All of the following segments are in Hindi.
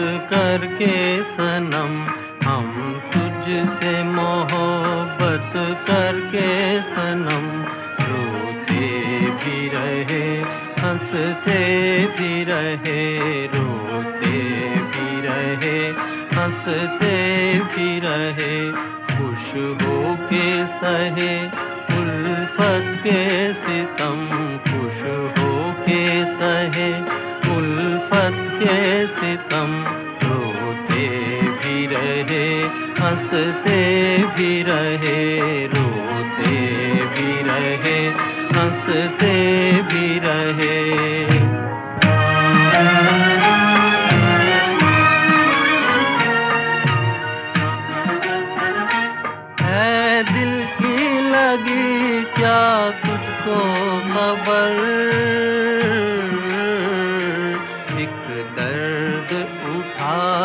करके सनम, हम तुझसे मोहब्बत करके सनम। रोते भी रहे, हँसते भी रहे, रोते भी रहे, हँसते भी रहे। खुश हो के सहे, उल्फत के सितम रोते भी रहे, हँसते भी रहे, रोते भी रहे, हँसते भी रहे। दिल की लगी क्या तुझको खबर?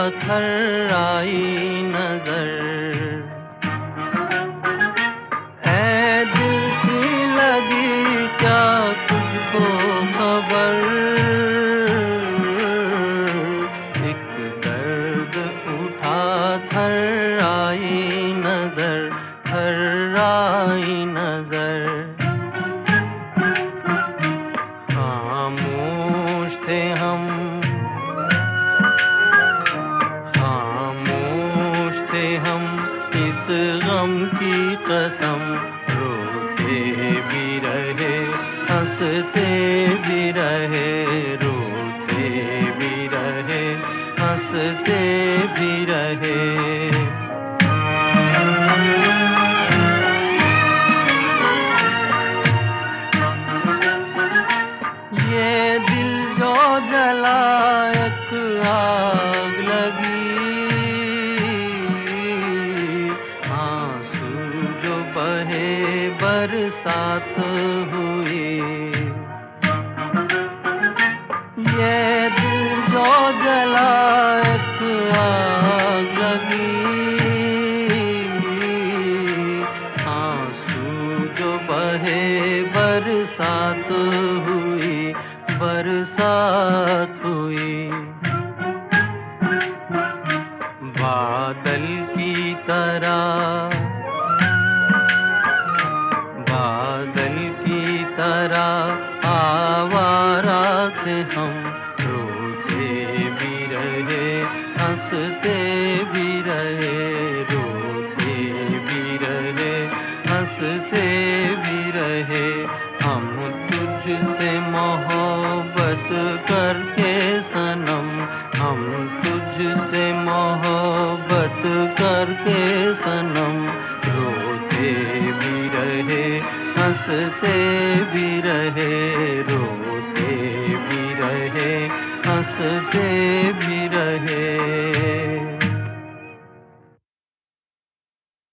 उठा थर आई नज़र। है दिल लगी क्या तुझको एक दर्द उठा थर। भी रहे, हँसते भी रहे, रोते भी रहे, हँसते भी रहे। ये दिल जो जला बहे बरसात हुई। ये दिल जो जला लगी। आँसू जो बहे बरसात हुई बरसात हुई। बादल की तरह की आवारा थे हम रोते भी रहे, हँसते भी रहे, रोते भी रहे, हँसते भी रहे। हम तुझसे मोहब्बत करके सनम, हम तुझसे मोहब्बत करके सनम। हँसते भी रहे रोते भी रहे हँसते भी रहे।